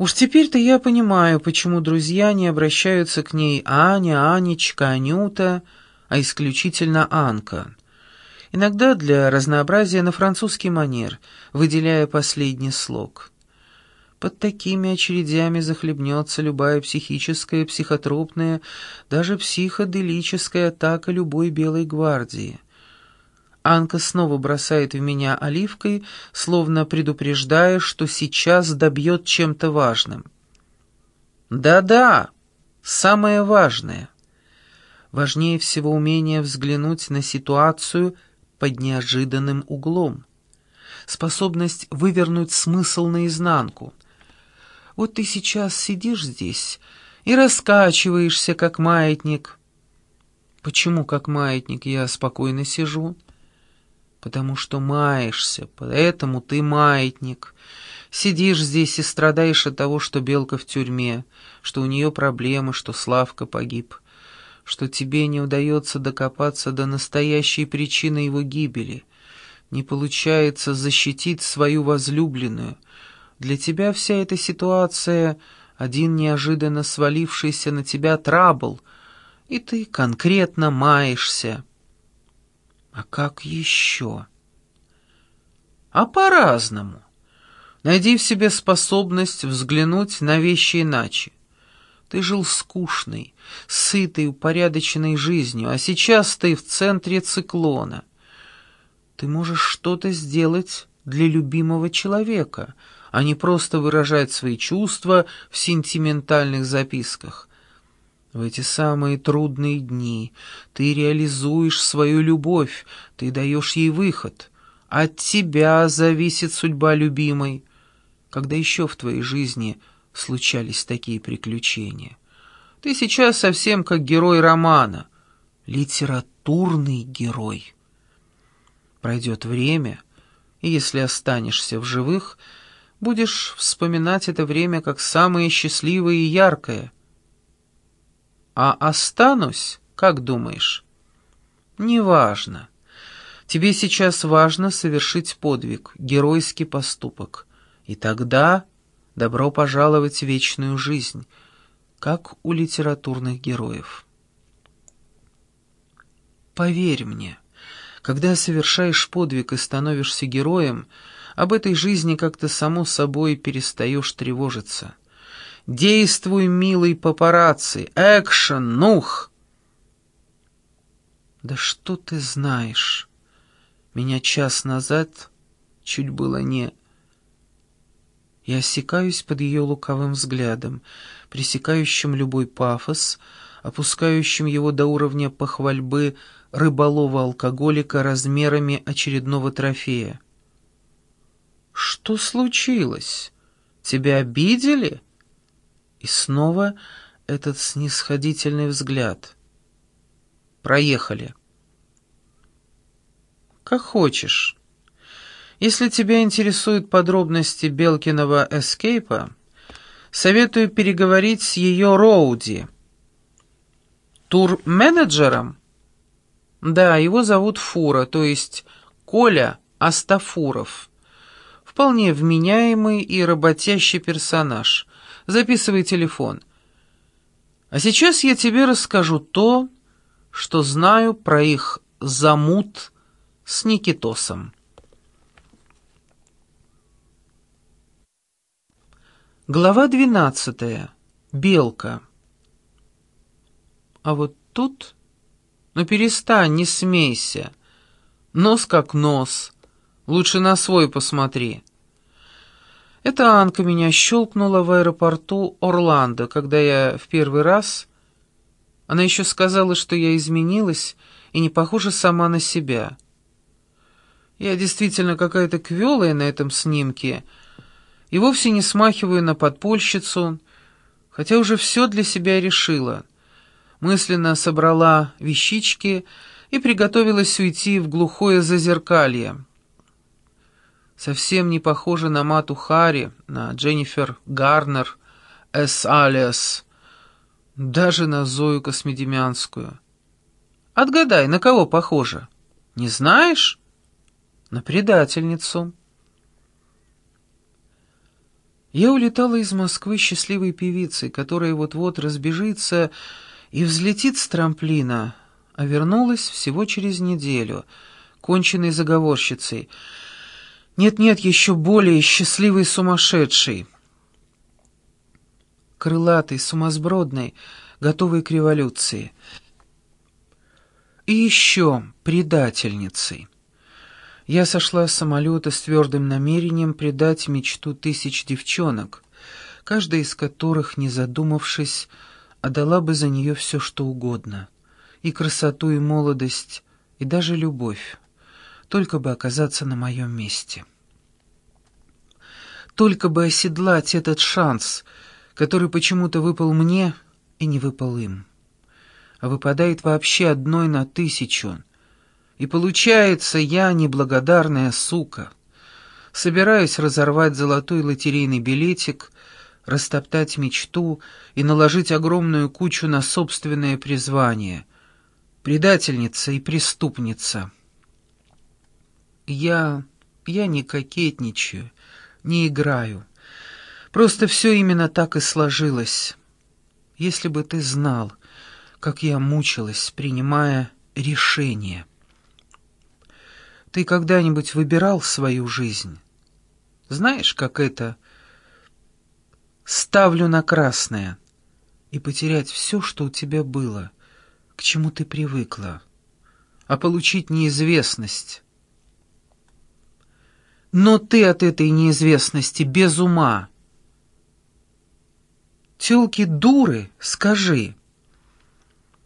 Уж теперь-то я понимаю, почему друзья не обращаются к ней Аня, Анечка, Анюта, а исключительно Анка. Иногда для разнообразия на французский манер, выделяя последний слог. Под такими очередями захлебнется любая психическая, психотропная, даже психоделическая атака любой белой гвардии. Анка снова бросает в меня оливкой, словно предупреждая, что сейчас добьет чем-то важным. «Да-да, самое важное. Важнее всего умение взглянуть на ситуацию под неожиданным углом. Способность вывернуть смысл наизнанку. Вот ты сейчас сидишь здесь и раскачиваешься, как маятник». «Почему как маятник я спокойно сижу?» Потому что маешься, поэтому ты маятник. Сидишь здесь и страдаешь от того, что Белка в тюрьме, что у нее проблемы, что Славка погиб, что тебе не удается докопаться до настоящей причины его гибели. Не получается защитить свою возлюбленную. Для тебя вся эта ситуация — один неожиданно свалившийся на тебя трабл, и ты конкретно маешься. А как еще? А по-разному. Найди в себе способность взглянуть на вещи иначе. Ты жил скучной, сытой, упорядоченной жизнью, а сейчас ты в центре циклона. Ты можешь что-то сделать для любимого человека, а не просто выражать свои чувства в сентиментальных записках. В эти самые трудные дни ты реализуешь свою любовь, ты даешь ей выход. От тебя зависит судьба любимой. Когда еще в твоей жизни случались такие приключения? Ты сейчас совсем как герой романа, литературный герой. Пройдет время, и если останешься в живых, будешь вспоминать это время как самое счастливое и яркое — а останусь, как думаешь? Неважно. Тебе сейчас важно совершить подвиг, геройский поступок. И тогда добро пожаловать в вечную жизнь, как у литературных героев. Поверь мне, когда совершаешь подвиг и становишься героем, об этой жизни как-то само собой перестаешь тревожиться. Действуй, милый папарацци! Экшен, нух!» «Да что ты знаешь? Меня час назад чуть было не...» Я осекаюсь под ее лукавым взглядом, пресекающим любой пафос, опускающим его до уровня похвальбы рыболова-алкоголика размерами очередного трофея. «Что случилось? Тебя обидели?» И снова этот снисходительный взгляд. Проехали. Как хочешь. Если тебя интересуют подробности Белкиного эскейпа, советую переговорить с ее Роуди. Тур-менеджером? Да, его зовут Фура, то есть Коля Астафуров. Вполне вменяемый и работящий персонаж. Записывай телефон. А сейчас я тебе расскажу то, что знаю про их замут с Никитосом. Глава двенадцатая. Белка. А вот тут... Ну перестань, не смейся. Нос как нос. Лучше на свой посмотри. Эта Анка меня щелкнула в аэропорту Орландо, когда я в первый раз... Она еще сказала, что я изменилась и не похожа сама на себя. Я действительно какая-то квелая на этом снимке и вовсе не смахиваю на подпольщицу, хотя уже все для себя решила. Мысленно собрала вещички и приготовилась уйти в глухое зазеркалье совсем не похожа на Мату Хари, на Дженнифер Гарнер, Эс Алиас, даже на Зою Космедемянскую. Отгадай, на кого похожа? Не знаешь? На предательницу. Я улетала из Москвы счастливой певицей, которая вот-вот разбежится и взлетит с трамплина, а вернулась всего через неделю, конченной заговорщицей. Нет-нет, еще более счастливой сумасшедшей. Крылатой, сумасбродной, готовой к революции. И еще предательницей. Я сошла с самолета с твердым намерением предать мечту тысяч девчонок, каждая из которых, не задумавшись, отдала бы за нее все, что угодно. И красоту, и молодость, и даже любовь. Только бы оказаться на моем месте. Только бы оседлать этот шанс, который почему-то выпал мне и не выпал им. А выпадает вообще одной на тысячу — и получается, я неблагодарная сука. Собираюсь разорвать золотой лотерейный билетик, растоптать мечту и наложить огромную кучу на собственное призвание. Предательница и преступница. Я... я не кокетничаю, не играю. Просто все именно так и сложилось. Если бы ты знал, как я мучилась, принимая решение. Ты когда-нибудь выбирал свою жизнь? Знаешь, как это «ставлю на красное» и потерять все, что у тебя было, к чему ты привыкла, а получить неизвестность. Но ты от этой неизвестности без ума. Тёлки дуры, скажи.